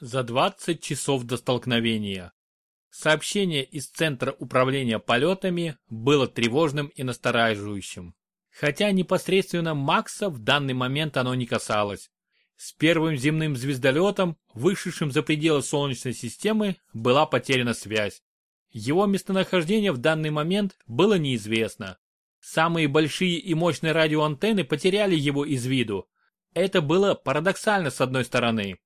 за 20 часов до столкновения. Сообщение из Центра управления полетами было тревожным и настораживающим. Хотя непосредственно Макса в данный момент оно не касалось. С первым земным звездолетом, вышедшим за пределы Солнечной системы, была потеряна связь. Его местонахождение в данный момент было неизвестно. Самые большие и мощные радиоантенны потеряли его из виду. Это было парадоксально с одной стороны.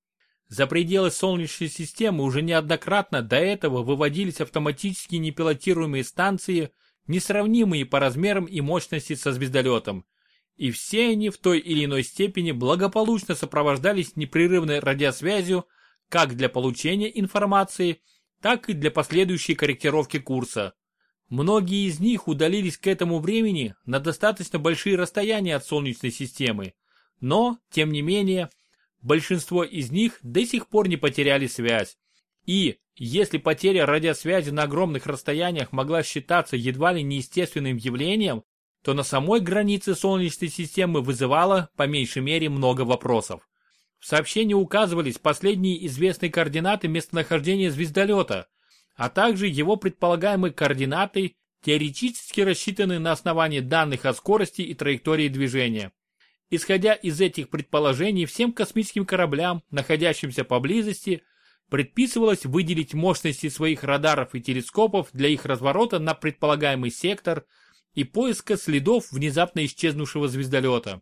За пределы Солнечной системы уже неоднократно до этого выводились автоматически непилотируемые станции, несравнимые по размерам и мощности со звездолетом. И все они в той или иной степени благополучно сопровождались непрерывной радиосвязью как для получения информации, так и для последующей корректировки курса. Многие из них удалились к этому времени на достаточно большие расстояния от Солнечной системы, но, тем не менее, большинство из них до сих пор не потеряли связь. И, если потеря радиосвязи на огромных расстояниях могла считаться едва ли неестественным явлением, то на самой границе Солнечной системы вызывала, по меньшей мере, много вопросов. В сообщении указывались последние известные координаты местонахождения звездолета, а также его предполагаемые координаты, теоретически рассчитанные на основании данных о скорости и траектории движения. Исходя из этих предположений, всем космическим кораблям, находящимся поблизости, предписывалось выделить мощности своих радаров и телескопов для их разворота на предполагаемый сектор и поиска следов внезапно исчезнувшего звездолета.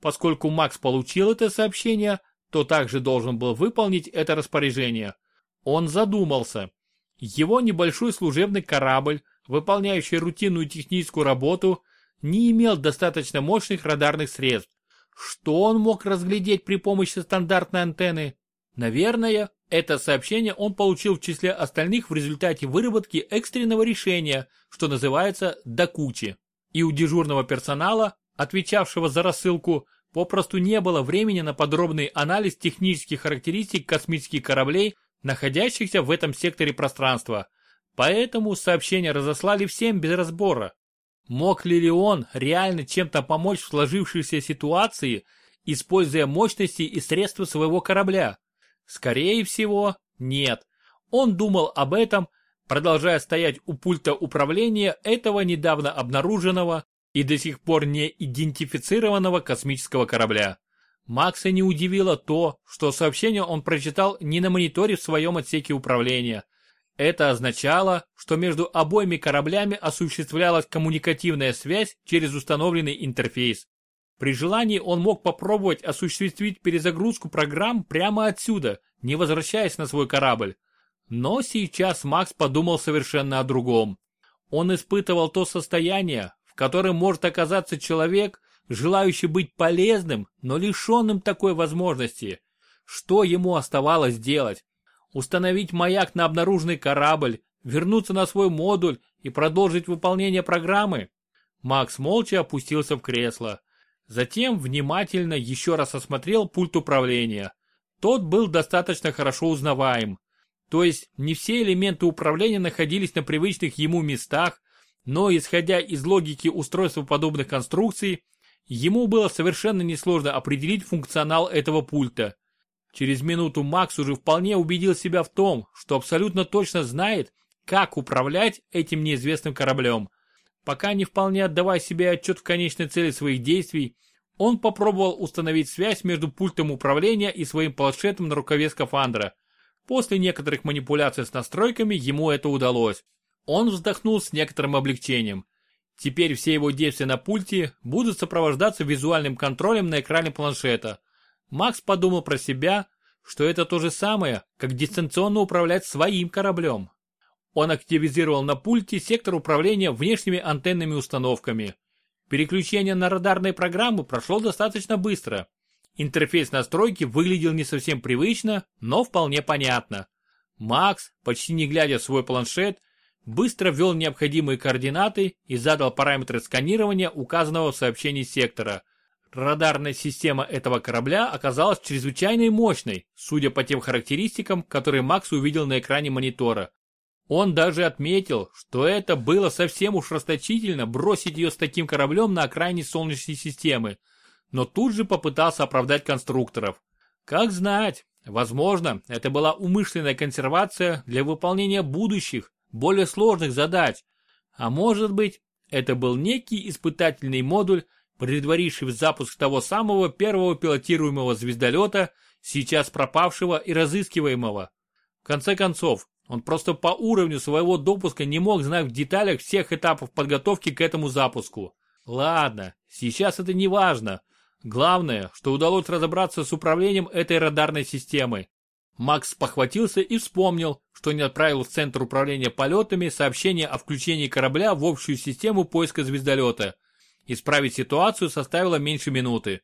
Поскольку Макс получил это сообщение, то также должен был выполнить это распоряжение. Он задумался. Его небольшой служебный корабль, выполняющий рутинную техническую работу, не имел достаточно мощных радарных средств. Что он мог разглядеть при помощи стандартной антенны? Наверное, это сообщение он получил в числе остальных в результате выработки экстренного решения, что называется «до кучи». И у дежурного персонала, отвечавшего за рассылку, попросту не было времени на подробный анализ технических характеристик космических кораблей, находящихся в этом секторе пространства. Поэтому сообщение разослали всем без разбора. Мог ли он реально чем-то помочь в сложившейся ситуации, используя мощности и средства своего корабля? Скорее всего, нет. Он думал об этом, продолжая стоять у пульта управления этого недавно обнаруженного и до сих пор не идентифицированного космического корабля. Макса не удивило то, что сообщение он прочитал не на мониторе в своем отсеке управления. Это означало, что между обоими кораблями осуществлялась коммуникативная связь через установленный интерфейс. При желании он мог попробовать осуществить перезагрузку программ прямо отсюда, не возвращаясь на свой корабль. Но сейчас Макс подумал совершенно о другом. Он испытывал то состояние, в котором может оказаться человек, желающий быть полезным, но лишенным такой возможности. Что ему оставалось делать? Установить маяк на обнаруженный корабль, вернуться на свой модуль и продолжить выполнение программы? Макс молча опустился в кресло. Затем внимательно еще раз осмотрел пульт управления. Тот был достаточно хорошо узнаваем. То есть не все элементы управления находились на привычных ему местах, но исходя из логики устройства подобных конструкций, ему было совершенно несложно определить функционал этого пульта. Через минуту Макс уже вполне убедил себя в том, что абсолютно точно знает, как управлять этим неизвестным кораблем. Пока не вполне отдавая себе отчет в конечной цели своих действий, он попробовал установить связь между пультом управления и своим планшетом на рукаве скафандра. После некоторых манипуляций с настройками ему это удалось. Он вздохнул с некоторым облегчением. Теперь все его действия на пульте будут сопровождаться визуальным контролем на экране планшета. Макс подумал про себя, что это то же самое, как дистанционно управлять своим кораблем. Он активизировал на пульте сектор управления внешними антенными установками. Переключение на радарные программы прошло достаточно быстро. Интерфейс настройки выглядел не совсем привычно, но вполне понятно. Макс, почти не глядя в свой планшет, быстро ввел необходимые координаты и задал параметры сканирования указанного в сообщении сектора. Радарная система этого корабля оказалась чрезвычайно мощной, судя по тем характеристикам, которые Макс увидел на экране монитора. Он даже отметил, что это было совсем уж расточительно бросить ее с таким кораблем на окраине Солнечной системы, но тут же попытался оправдать конструкторов. Как знать, Возможно, это была умышленная консервация для выполнения будущих, более сложных задач. А может быть, это был некий испытательный модуль, предваривший запуск того самого первого пилотируемого звездолета, сейчас пропавшего и разыскиваемого. В конце концов, он просто по уровню своего допуска не мог знать в деталях всех этапов подготовки к этому запуску. Ладно, сейчас это не важно. Главное, что удалось разобраться с управлением этой радарной системой. Макс похватился и вспомнил, что не отправил в Центр управления полетами сообщение о включении корабля в общую систему поиска звездолета. Исправить ситуацию составило меньше минуты.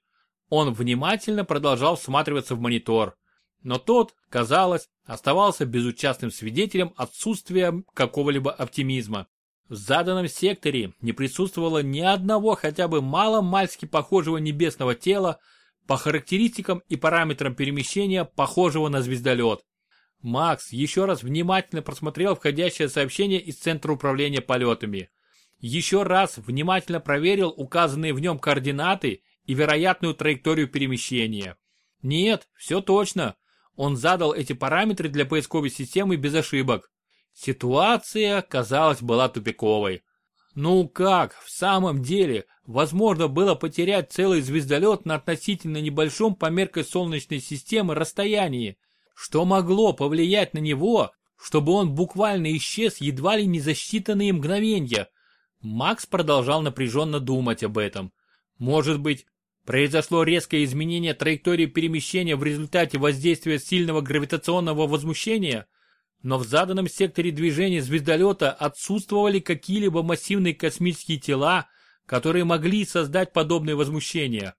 Он внимательно продолжал всматриваться в монитор. Но тот, казалось, оставался безучастным свидетелем отсутствия какого-либо оптимизма. В заданном секторе не присутствовало ни одного хотя бы мало-мальски похожего небесного тела, по характеристикам и параметрам перемещения похожего на звездолет. Макс еще раз внимательно просмотрел входящее сообщение из Центра управления полетами. Еще раз внимательно проверил указанные в нем координаты и вероятную траекторию перемещения. Нет, все точно. Он задал эти параметры для поисковой системы без ошибок. Ситуация, казалось, была тупиковой. Ну как, в самом деле, возможно было потерять целый звездолет на относительно небольшом по меркой Солнечной системы расстоянии, что могло повлиять на него, чтобы он буквально исчез едва ли не за считанные мгновения. Макс продолжал напряженно думать об этом. Может быть, произошло резкое изменение траектории перемещения в результате воздействия сильного гравитационного возмущения – но в заданном секторе движения звездолета отсутствовали какие-либо массивные космические тела, которые могли создать подобные возмущения.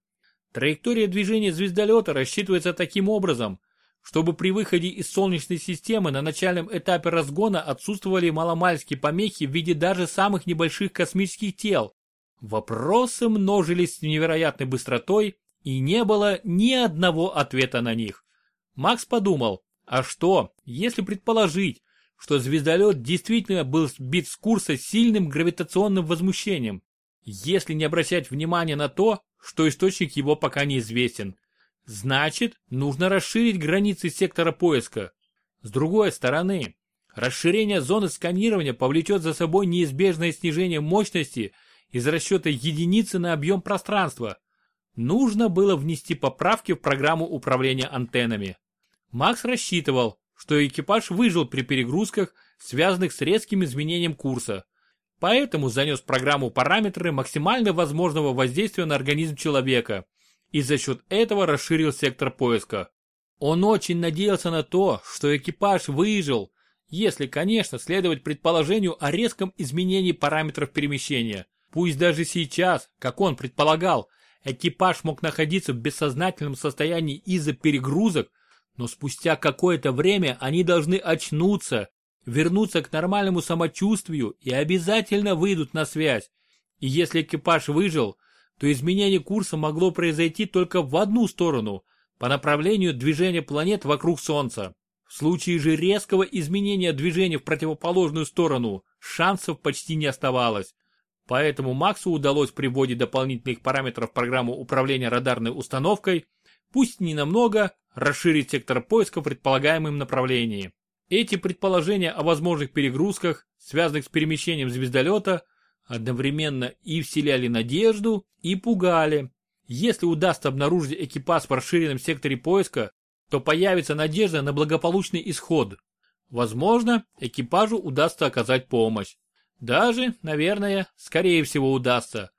Траектория движения звездолета рассчитывается таким образом, чтобы при выходе из Солнечной системы на начальном этапе разгона отсутствовали маломальские помехи в виде даже самых небольших космических тел. Вопросы множились с невероятной быстротой, и не было ни одного ответа на них. Макс подумал, а что, если предположить, что звездолет действительно был сбит с курса сильным гравитационным возмущением, если не обращать внимания на то, что источник его пока неизвестен. Значит, нужно расширить границы сектора поиска. С другой стороны, расширение зоны сканирования повлечет за собой неизбежное снижение мощности из расчета единицы на объем пространства. Нужно было внести поправки в программу управления антеннами. Макс рассчитывал, что экипаж выжил при перегрузках, связанных с резким изменением курса. Поэтому занес в программу параметры максимально возможного воздействия на организм человека и за счет этого расширил сектор поиска. Он очень надеялся на то, что экипаж выжил, если, конечно, следовать предположению о резком изменении параметров перемещения. Пусть даже сейчас, как он предполагал, экипаж мог находиться в бессознательном состоянии из-за перегрузок, но спустя какое-то время они должны очнуться, вернуться к нормальному самочувствию и обязательно выйдут на связь. И если экипаж выжил, то изменение курса могло произойти только в одну сторону, по направлению движения планет вокруг Солнца. В случае же резкого изменения движения в противоположную сторону, шансов почти не оставалось. Поэтому Максу удалось при вводе дополнительных параметров в программу управления радарной установкой, пусть не намного, расширить сектор поиска в предполагаемом направлении. Эти предположения о возможных перегрузках, связанных с перемещением звездолета, одновременно и вселяли надежду, и пугали. Если удастся обнаружить экипаж в расширенном секторе поиска, то появится надежда на благополучный исход. Возможно, экипажу удастся оказать помощь. Даже, наверное, скорее всего удастся.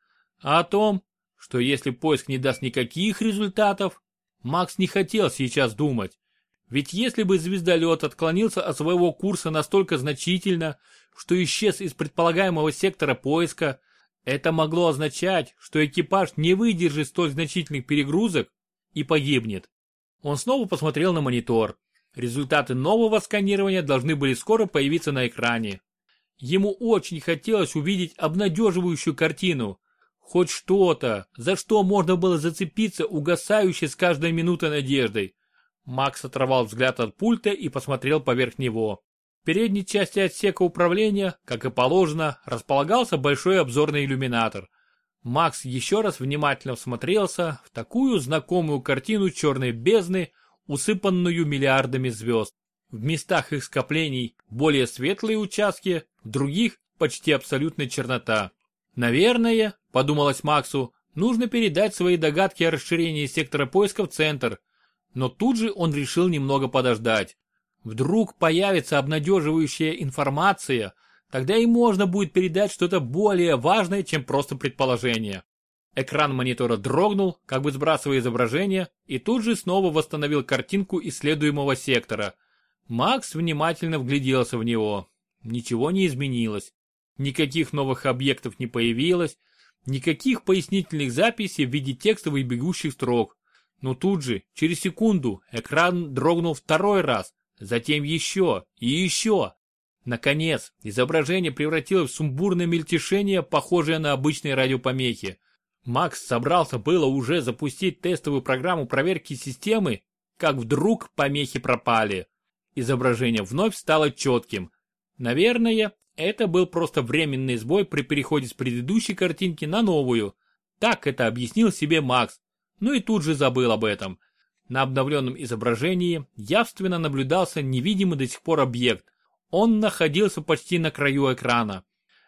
А о том, что если поиск не даст никаких результатов, Макс не хотел сейчас думать. Ведь если бы звездолет отклонился от своего курса настолько значительно, что исчез из предполагаемого сектора поиска, это могло означать, что экипаж не выдержит столь значительных перегрузок и погибнет. Он снова посмотрел на монитор. Результаты нового сканирования должны были скоро появиться на экране. Ему очень хотелось увидеть обнадеживающую картину, Хоть что-то, за что можно было зацепиться угасающей с каждой минутой надеждой. Макс оторвал взгляд от пульта и посмотрел поверх него. В передней части отсека управления, как и положено, располагался большой обзорный иллюминатор. Макс еще раз внимательно всмотрелся в такую знакомую картину черной бездны, усыпанную миллиардами звезд. В местах их скоплений более светлые участки, в других почти абсолютная чернота. Наверное, подумалось Максу, нужно передать свои догадки о расширении сектора поиска в центр. Но тут же он решил немного подождать. Вдруг появится обнадеживающая информация, тогда и можно будет передать что-то более важное, чем просто предположение. Экран монитора дрогнул, как бы сбрасывая изображение, и тут же снова восстановил картинку исследуемого сектора. Макс внимательно вгляделся в него. Ничего не изменилось. Никаких новых объектов не появилось, никаких пояснительных записей в виде текстовых бегущих строк. Но тут же, через секунду, экран дрогнул второй раз, затем еще и еще. Наконец, изображение превратилось в сумбурное мельтешение, похожее на обычные радиопомехи. Макс собрался было уже запустить тестовую программу проверки системы, как вдруг помехи пропали. Изображение вновь стало четким. Наверное, это был просто временный сбой при переходе с предыдущей картинки на новую. Так это объяснил себе Макс. Ну и тут же забыл об этом. На обновленном изображении явственно наблюдался невидимый до сих пор объект. Он находился почти на краю экрана.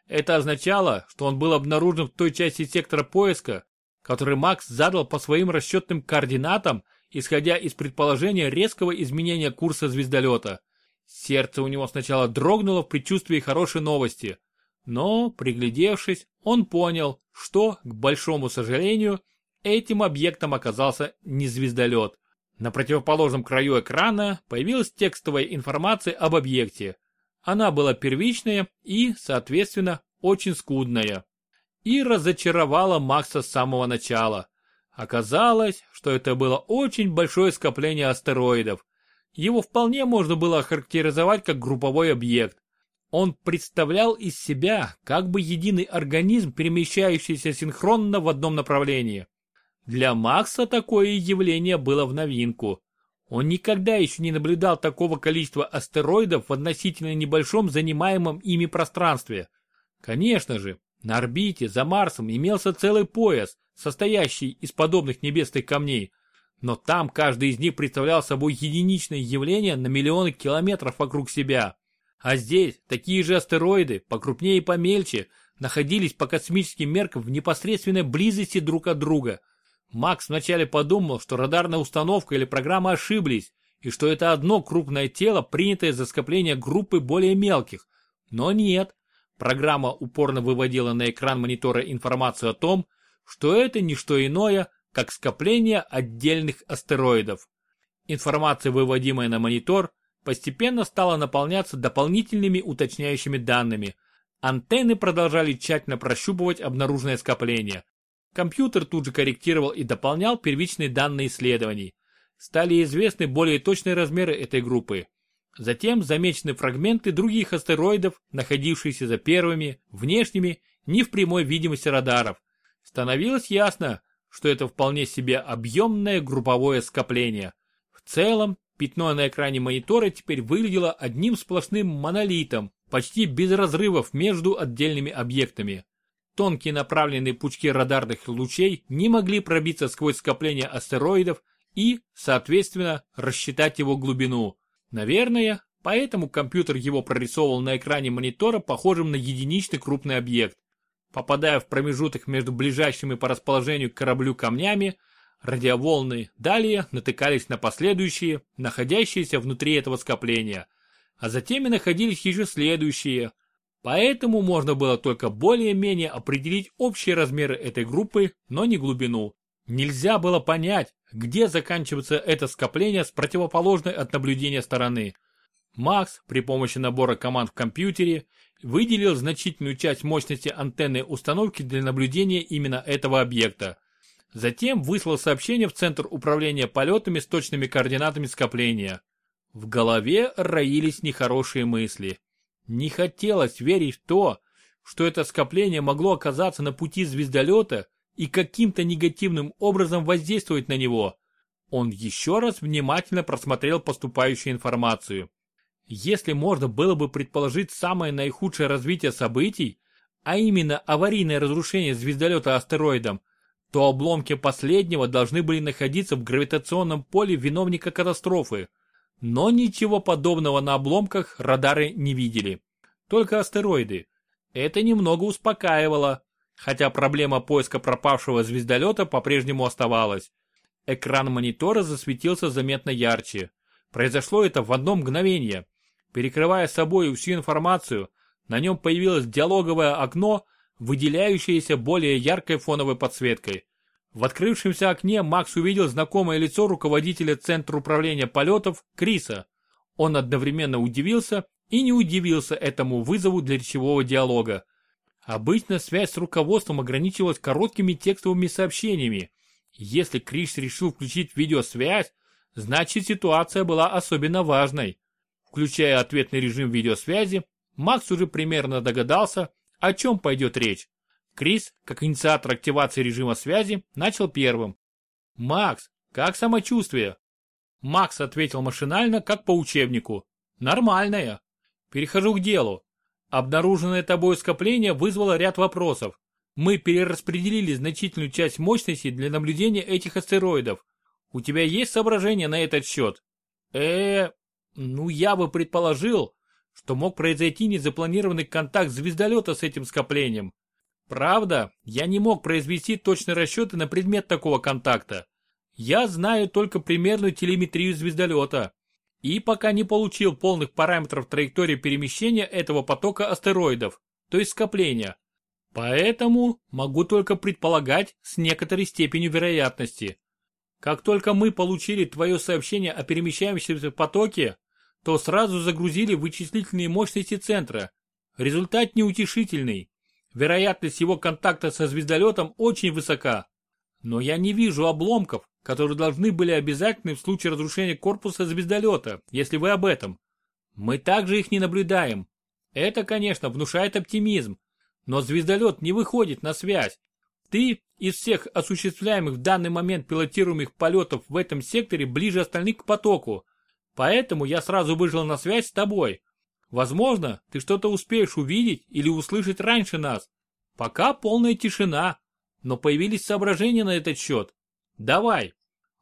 Это означало, что он был обнаружен в той части сектора поиска, который Макс задал по своим расчетным координатам, исходя из предположения резкого изменения курса звездолета. Сердце у него сначала дрогнуло в предчувствии хорошей новости, но, приглядевшись, он понял, что, к большому сожалению, этим объектом оказался не звездолет. На противоположном краю экрана появилась текстовая информация об объекте. Она была первичная и, соответственно, очень скудная. И разочаровала Макса с самого начала. Оказалось, что это было очень большое скопление астероидов. Его вполне можно было охарактеризовать как групповой объект. Он представлял из себя как бы единый организм, перемещающийся синхронно в одном направлении. Для Макса такое явление было в новинку. Он никогда еще не наблюдал такого количества астероидов в относительно небольшом занимаемом ими пространстве. Конечно же, на орбите за Марсом имелся целый пояс, состоящий из подобных небесных камней, но там каждый из них представлял собой единичное явление на миллионы километров вокруг себя. А здесь такие же астероиды, покрупнее и помельче, находились по космическим меркам в непосредственной близости друг от друга – Макс вначале подумал, что радарная установка или программа ошиблись, и что это одно крупное тело, принятое за скопление группы более мелких. Но нет. Программа упорно выводила на экран монитора информацию о том, что это не что иное, как скопление отдельных астероидов. Информация, выводимая на монитор, постепенно стала наполняться дополнительными уточняющими данными. Антенны продолжали тщательно прощупывать обнаруженное скопление. Компьютер тут же корректировал и дополнял первичные данные исследований. Стали известны более точные размеры этой группы. Затем замечены фрагменты других астероидов, находившиеся за первыми, внешними, не в прямой видимости радаров. Становилось ясно, что это вполне себе объемное групповое скопление. В целом, пятно на экране монитора теперь выглядело одним сплошным монолитом, почти без разрывов между отдельными объектами. Тонкие направленные пучки радарных лучей не могли пробиться сквозь скопление астероидов и, соответственно, рассчитать его глубину. Наверное, поэтому компьютер его прорисовывал на экране монитора похожим на единичный крупный объект. Попадая в промежуток между ближайшими по расположению к кораблю камнями, радиоволны далее натыкались на последующие, находящиеся внутри этого скопления. А затем и находились еще следующие – Поэтому можно было только более-менее определить общие размеры этой группы, но не глубину. Нельзя было понять, где заканчивается это скопление с противоположной от наблюдения стороны. Макс при помощи набора команд в компьютере выделил значительную часть мощности антенны установки для наблюдения именно этого объекта. Затем выслал сообщение в Центр управления полетами с точными координатами скопления. В голове роились нехорошие мысли. Не хотелось верить в то, что это скопление могло оказаться на пути звездолета и каким-то негативным образом воздействовать на него. Он еще раз внимательно просмотрел поступающую информацию. Если можно было бы предположить самое наихудшее развитие событий, а именно аварийное разрушение звездолета астероидом, то обломки последнего должны были находиться в гравитационном поле виновника катастрофы. Но ничего подобного на обломках радары не видели. Только астероиды. Это немного успокаивало, хотя проблема поиска пропавшего звездолета по-прежнему оставалась. Экран монитора засветился заметно ярче. Произошло это в одно мгновение. Перекрывая собой всю информацию, на нем появилось диалоговое окно, выделяющееся более яркой фоновой подсветкой. В открывшемся окне Макс увидел знакомое лицо руководителя Центра управления полетов Криса. Он одновременно удивился и не удивился этому вызову для речевого диалога. Обычно связь с руководством ограничивалась короткими текстовыми сообщениями. Если Крис решил включить видеосвязь, значит ситуация была особенно важной. Включая ответный режим видеосвязи, Макс уже примерно догадался, о чем пойдет речь. Крис, как инициатор активации режима связи, начал первым. «Макс, как самочувствие?» Макс ответил машинально, как по учебнику. «Нормальное». Перехожу к делу. Обнаруженное тобой скопление вызвало ряд вопросов. Мы перераспределили значительную часть мощности для наблюдения этих астероидов. У тебя есть соображения на этот счет? э ну я бы предположил, что мог произойти незапланированный контакт звездолета с этим скоплением. Правда, я не мог произвести точные расчеты на предмет такого контакта. Я знаю только примерную телеметрию звездолета и пока не получил полных параметров траектории перемещения этого потока астероидов, то есть скопления. Поэтому могу только предполагать с некоторой степенью вероятности. Как только мы получили твое сообщение о перемещающемся потоке, то сразу загрузили вычислительные мощности центра. Результат неутешительный. Вероятность его контакта со звездолетом очень высока. Но я не вижу обломков, которые должны были обязательны в случае разрушения корпуса звездолета, если вы об этом. Мы также их не наблюдаем. Это, конечно, внушает оптимизм, но звездолет не выходит на связь. Ты из всех осуществляемых в данный момент пилотируемых полетов в этом секторе ближе остальных к потоку, поэтому я сразу вышел на связь с тобой. Возможно, ты что-то успеешь увидеть или услышать раньше нас. Пока полная тишина, но появились соображения на этот счет. Давай.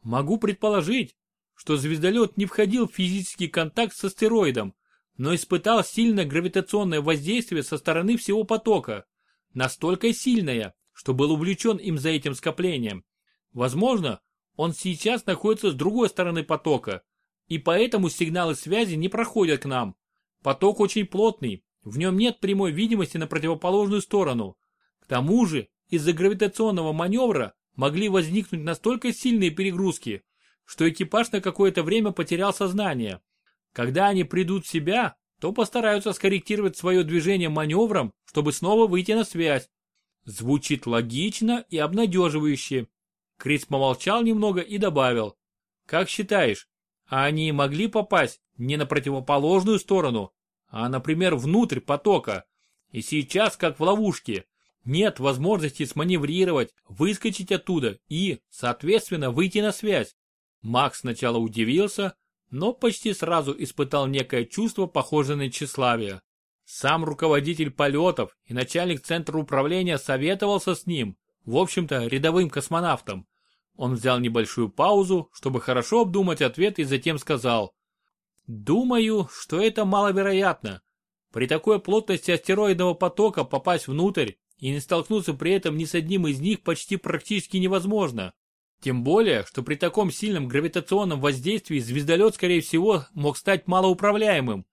Могу предположить, что звездолет не входил в физический контакт с астероидом, но испытал сильное гравитационное воздействие со стороны всего потока. Настолько сильное, что был увлечен им за этим скоплением. Возможно, он сейчас находится с другой стороны потока, и поэтому сигналы связи не проходят к нам. Поток очень плотный, в нем нет прямой видимости на противоположную сторону. К тому же, из-за гравитационного маневра могли возникнуть настолько сильные перегрузки, что экипаж на какое-то время потерял сознание. Когда они придут в себя, то постараются скорректировать свое движение маневром, чтобы снова выйти на связь. Звучит логично и обнадеживающе. Крис помолчал немного и добавил. Как считаешь, а они могли попасть не на противоположную сторону, а, например, внутрь потока? И сейчас как в ловушке. Нет возможности сманеврировать, выскочить оттуда и, соответственно, выйти на связь. Макс сначала удивился, но почти сразу испытал некое чувство, похожее на тщеславие. Сам руководитель полетов и начальник центра управления советовался с ним, в общем-то, рядовым космонавтом. Он взял небольшую паузу, чтобы хорошо обдумать ответ и затем сказал. «Думаю, что это маловероятно. При такой плотности астероидного потока попасть внутрь и не столкнуться при этом ни с одним из них почти практически невозможно. Тем более, что при таком сильном гравитационном воздействии звездолет, скорее всего, мог стать малоуправляемым.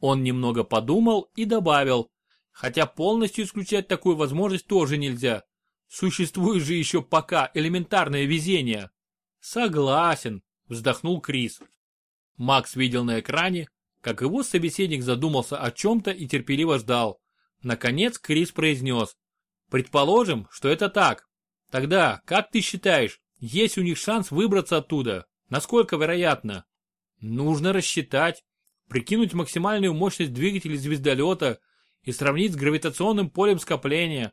Он немного подумал и добавил, хотя полностью исключать такую возможность тоже нельзя. Существует же еще пока элементарное везение. Согласен, вздохнул Крис. Макс видел на экране, как его собеседник задумался о чем-то и терпеливо ждал. Наконец Крис произнес. Предположим, что это так. Тогда, как ты считаешь, есть у них шанс выбраться оттуда? Насколько вероятно? Нужно рассчитать, прикинуть максимальную мощность двигателей звездолета и сравнить с гравитационным полем скопления.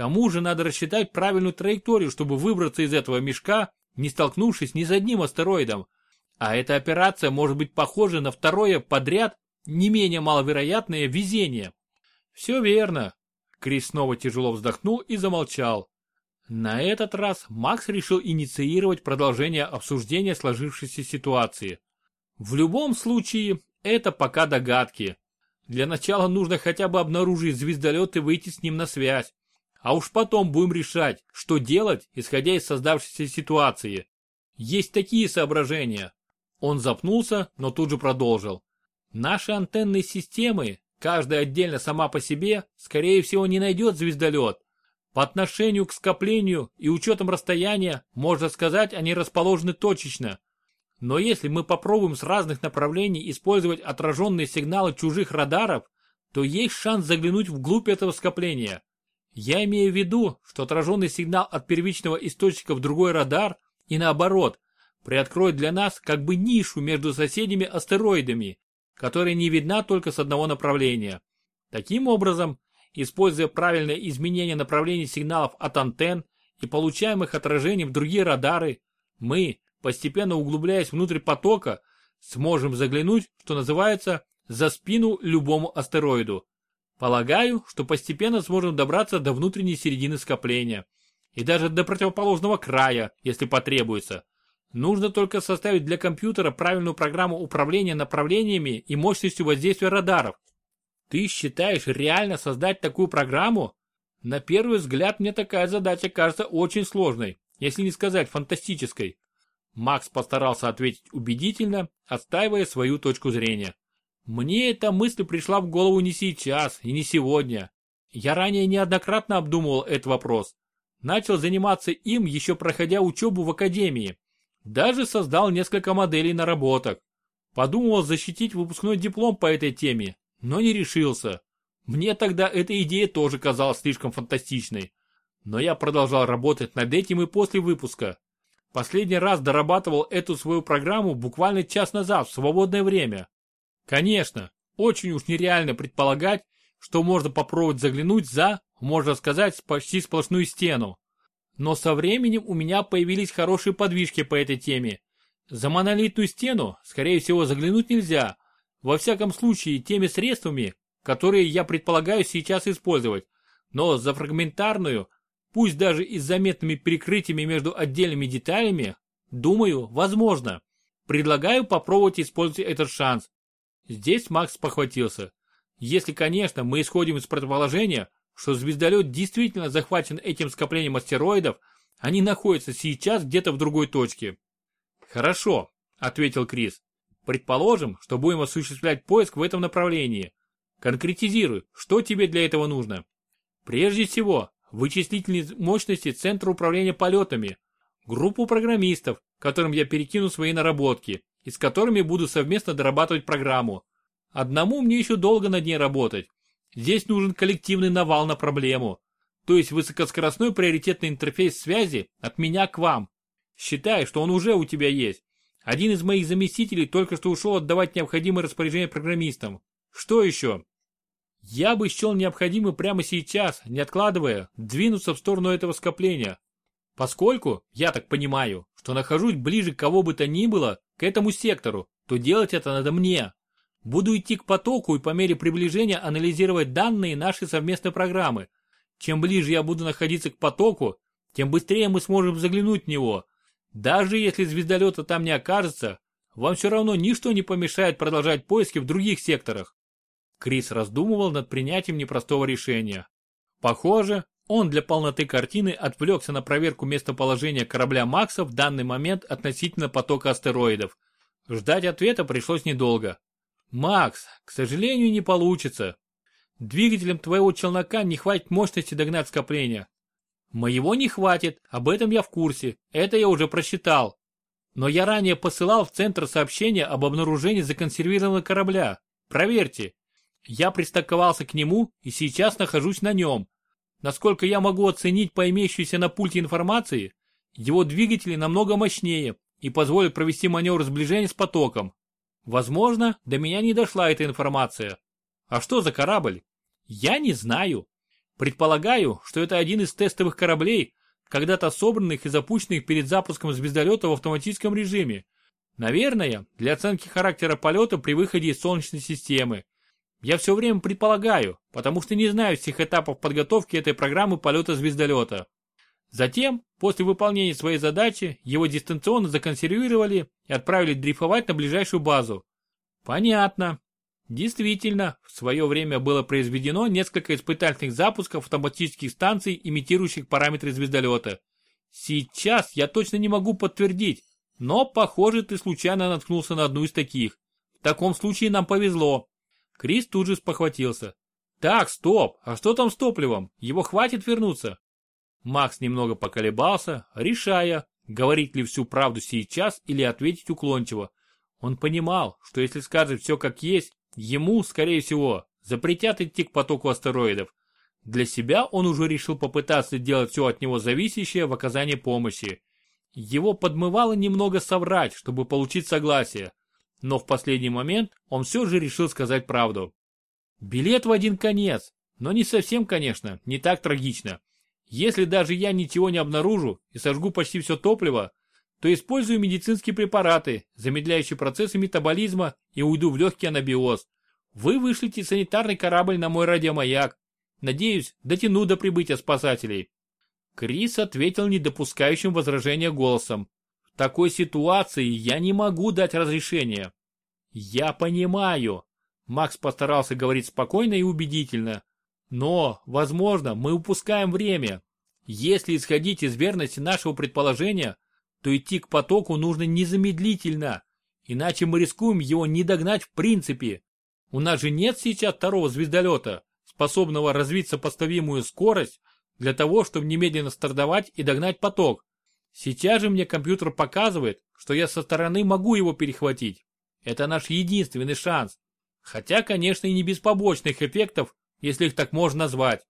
Тому же надо рассчитать правильную траекторию, чтобы выбраться из этого мешка, не столкнувшись ни с одним астероидом. А эта операция может быть похожа на второе подряд не менее маловероятное везение. Все верно, Крис снова тяжело вздохнул и замолчал. На этот раз Макс решил инициировать продолжение обсуждения сложившейся ситуации. В любом случае, это пока догадки. Для начала нужно хотя бы обнаружить звездолет и выйти с ним на связь. А уж потом будем решать, что делать, исходя из создавшейся ситуации. Есть такие соображения. Он запнулся, но тут же продолжил. Наши антенные системы, каждая отдельно сама по себе, скорее всего не найдет звездолет. По отношению к скоплению и учетом расстояния, можно сказать, они расположены точечно. Но если мы попробуем с разных направлений использовать отраженные сигналы чужих радаров, то есть шанс заглянуть вглубь этого скопления. Я имею в виду, что отраженный сигнал от первичного источника в другой радар и наоборот, приоткроет для нас как бы нишу между соседними астероидами, которая не видна только с одного направления. Таким образом, используя правильное изменение направления сигналов от антенн и получаемых отражений в другие радары, мы, постепенно углубляясь внутрь потока, сможем заглянуть, что называется, за спину любому астероиду. Полагаю, что постепенно сможем добраться до внутренней середины скопления. И даже до противоположного края, если потребуется. Нужно только составить для компьютера правильную программу управления направлениями и мощностью воздействия радаров. Ты считаешь реально создать такую программу? На первый взгляд мне такая задача кажется очень сложной, если не сказать фантастической. Макс постарался ответить убедительно, отстаивая свою точку зрения. Мне эта мысль пришла в голову не сейчас и не сегодня. Я ранее неоднократно обдумывал этот вопрос. Начал заниматься им, еще проходя учебу в академии. Даже создал несколько моделей наработок. Подумывал защитить выпускной диплом по этой теме, но не решился. Мне тогда эта идея тоже казалась слишком фантастичной. Но я продолжал работать над этим и после выпуска. Последний раз дорабатывал эту свою программу буквально час назад в свободное время. Конечно, очень уж нереально предполагать, что можно попробовать заглянуть за, можно сказать, почти сплошную стену. Но со временем у меня появились хорошие подвижки по этой теме. За монолитную стену, скорее всего, заглянуть нельзя. Во всяком случае, теми средствами, которые я предполагаю сейчас использовать. Но за фрагментарную, пусть даже и с заметными перекрытиями между отдельными деталями, думаю, возможно. Предлагаю попробовать использовать этот шанс. Здесь Макс похватился. Если, конечно, мы исходим из предположения, что звездолет действительно захвачен этим скоплением астероидов, они находятся сейчас где-то в другой точке. Хорошо, ответил Крис. Предположим, что будем осуществлять поиск в этом направлении. Конкретизируй, что тебе для этого нужно? Прежде всего, вычислительные мощности Центра управления полетами, группу программистов, которым я перекину свои наработки, и с которыми буду совместно дорабатывать программу. Одному мне еще долго над ней работать. Здесь нужен коллективный навал на проблему. То есть высокоскоростной приоритетный интерфейс связи от меня к вам. Считай, что он уже у тебя есть. Один из моих заместителей только что ушел отдавать необходимые распоряжения программистам. Что еще? Я бы счел необходимым прямо сейчас, не откладывая, двинуться в сторону этого скопления. Поскольку, я так понимаю, что нахожусь ближе к кого бы то ни было, к этому сектору, то делать это надо мне. Буду идти к потоку и по мере приближения анализировать данные нашей совместной программы. Чем ближе я буду находиться к потоку, тем быстрее мы сможем заглянуть в него. Даже если звездолета там не окажется, вам все равно ничто не помешает продолжать поиски в других секторах. Крис раздумывал над принятием непростого решения. Похоже, он для полноты картины отвлекся на проверку местоположения корабля Макса в данный момент относительно потока астероидов. Ждать ответа пришлось недолго. «Макс, к сожалению, не получится. Двигателем твоего челнока не хватит мощности догнать скопление. Моего не хватит, об этом я в курсе, это я уже просчитал. Но я ранее посылал в центр сообщения об обнаружении законсервированного корабля. Проверьте. Я пристыковался к нему и сейчас нахожусь на нем. Насколько я могу оценить по имеющейся на пульте информации, его двигатели намного мощнее и позволят провести маневр сближения с потоком. Возможно, до меня не дошла эта информация. А что за корабль? Я не знаю. Предполагаю, что это один из тестовых кораблей, когда-то собранных и запущенных перед запуском звездолета в автоматическом режиме. Наверное, для оценки характера полета при выходе из Солнечной системы. Я все время предполагаю, потому что не знаю всех этапов подготовки этой программы полета звездолета. Затем, после выполнения своей задачи, его дистанционно законсервировали и отправили дрейфовать на ближайшую базу. Понятно. Действительно, в свое время было произведено несколько испытательных запусков автоматических станций, имитирующих параметры звездолета. Сейчас я точно не могу подтвердить, но, похоже, ты случайно наткнулся на одну из таких. В таком случае нам повезло. Крис тут же спохватился. Так, стоп, а что там с топливом? Его хватит вернуться? Макс немного поколебался, решая, говорить ли всю правду сейчас или ответить уклончиво. Он понимал, что если скажет все как есть, ему, скорее всего, запретят идти к потоку астероидов. Для себя он уже решил попытаться сделать все от него зависящее в оказании помощи. Его подмывало немного соврать, чтобы получить согласие. Но в последний момент он все же решил сказать правду. Билет в один конец, но не совсем, конечно, не так трагично. Если даже я ничего не обнаружу и сожгу почти все топливо, то использую медицинские препараты, замедляющие процессы метаболизма и уйду в легкий анабиоз. Вы вышлите санитарный корабль на мой радиомаяк. Надеюсь, дотяну до прибытия спасателей. Крис ответил недопускающим возражения голосом. Такой ситуации я не могу дать разрешение. Я понимаю. Макс постарался говорить спокойно и убедительно. Но, возможно, мы упускаем время. Если исходить из верности нашего предположения, то идти к потоку нужно незамедлительно, иначе мы рискуем его не догнать в принципе. У нас же нет сейчас второго звездолета, способного развить сопоставимую скорость для того, чтобы немедленно стартовать и догнать поток. Сейчас же мне компьютер показывает, что я со стороны могу его перехватить. Это наш единственный шанс. Хотя, конечно, и не без побочных эффектов если их так можно назвать.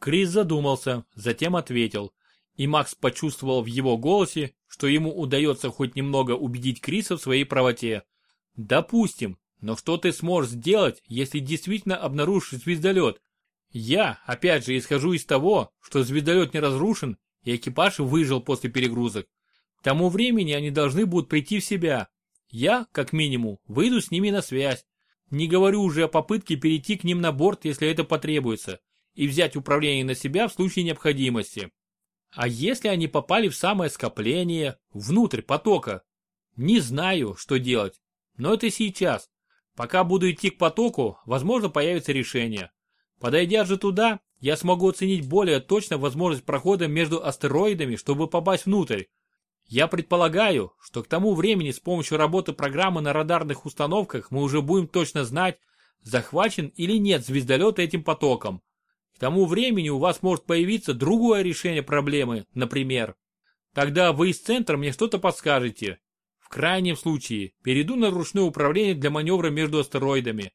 Крис задумался, затем ответил, и Макс почувствовал в его голосе, что ему удается хоть немного убедить Криса в своей правоте. Допустим, но что ты сможешь сделать, если действительно обнаружишь звездолет? Я, опять же, исхожу из того, что звездолет не разрушен, и экипаж выжил после перегрузок. К тому времени они должны будут прийти в себя. Я, как минимум, выйду с ними на связь. Не говорю уже о попытке перейти к ним на борт, если это потребуется, и взять управление на себя в случае необходимости. А если они попали в самое скопление, внутрь потока? Не знаю, что делать, но это сейчас. Пока буду идти к потоку, возможно появится решение. Подойдя же туда, я смогу оценить более точно возможность прохода между астероидами, чтобы попасть внутрь. Я предполагаю, что к тому времени с помощью работы программы на радарных установках мы уже будем точно знать, захвачен или нет звездолет этим потоком. К тому времени у вас может появиться другое решение проблемы, например. Тогда вы из центра мне что-то подскажете. В крайнем случае, перейду на ручное управление для маневра между астероидами.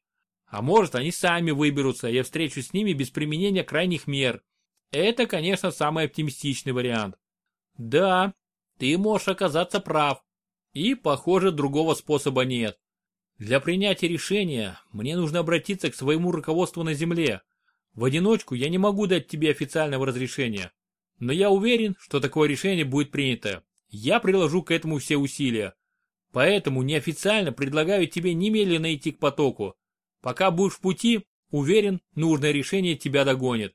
А может, они сами выберутся, я встречусь с ними без применения крайних мер. Это, конечно, самый оптимистичный вариант. Да, ты можешь оказаться прав. И, похоже, другого способа нет. Для принятия решения мне нужно обратиться к своему руководству на земле. В одиночку я не могу дать тебе официального разрешения. Но я уверен, что такое решение будет принято. Я приложу к этому все усилия. Поэтому неофициально предлагаю тебе немедленно идти к потоку. Пока будешь в пути, уверен, нужное решение тебя догонит.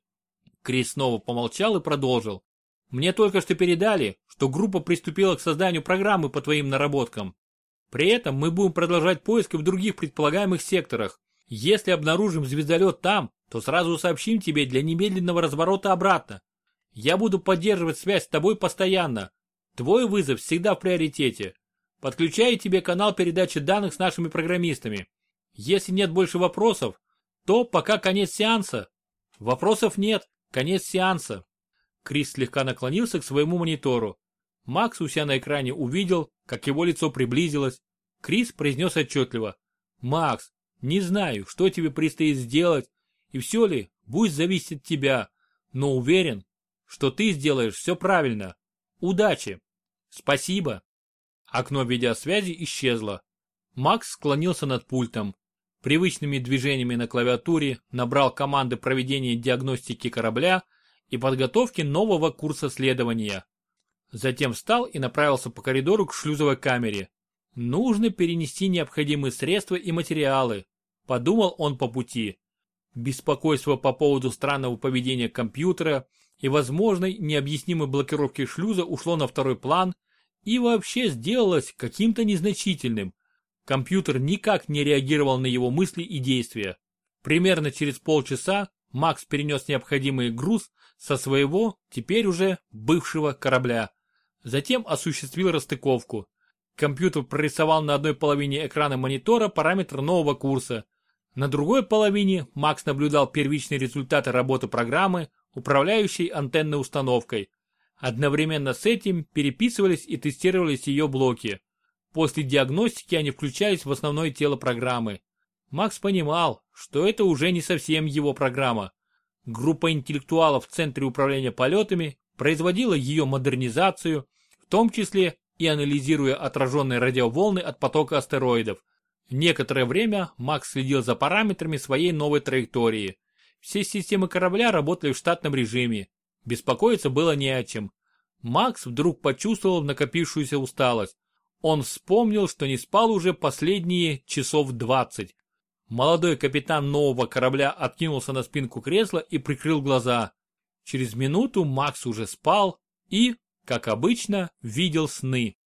Крис снова помолчал и продолжил. Мне только что передали, что группа приступила к созданию программы по твоим наработкам. При этом мы будем продолжать поиски в других предполагаемых секторах. Если обнаружим звездолет там, то сразу сообщим тебе для немедленного разворота обратно. Я буду поддерживать связь с тобой постоянно. Твой вызов всегда в приоритете. Подключаю тебе канал передачи данных с нашими программистами. Если нет больше вопросов, то пока конец сеанса. Вопросов нет, конец сеанса. Крис слегка наклонился к своему монитору. Макс у себя на экране увидел, как его лицо приблизилось. Крис произнес отчетливо. «Макс, не знаю, что тебе предстоит сделать, и все ли будет зависеть от тебя, но уверен, что ты сделаешь все правильно. Удачи! Спасибо!» Окно видеосвязи исчезло. Макс склонился над пультом. Привычными движениями на клавиатуре набрал команды проведения диагностики корабля и подготовки нового курса следования. Затем встал и направился по коридору к шлюзовой камере. Нужно перенести необходимые средства и материалы, подумал он по пути. Беспокойство по поводу странного поведения компьютера и возможной необъяснимой блокировки шлюза ушло на второй план и вообще сделалось каким-то незначительным. Компьютер никак не реагировал на его мысли и действия. Примерно через полчаса Макс перенес необходимый груз со своего, теперь уже бывшего корабля. Затем осуществил расстыковку. Компьютер прорисовал на одной половине экрана монитора параметр нового курса. На другой половине Макс наблюдал первичные результаты работы программы, управляющей антенной установкой. Одновременно с этим переписывались и тестировались ее блоки. После диагностики они включались в основное тело программы. Макс понимал, что это уже не совсем его программа. Группа интеллектуалов в Центре управления полетами производила ее модернизацию, в том числе и анализируя отраженные радиоволны от потока астероидов. Некоторое время Макс следил за параметрами своей новой траектории. Все системы корабля работали в штатном режиме. Беспокоиться было не о чем. Макс вдруг почувствовал накопившуюся усталость. Он вспомнил, что не спал уже последние часов двадцать. Молодой капитан нового корабля откинулся на спинку кресла и прикрыл глаза. Через минуту Макс уже спал и, как обычно, видел сны.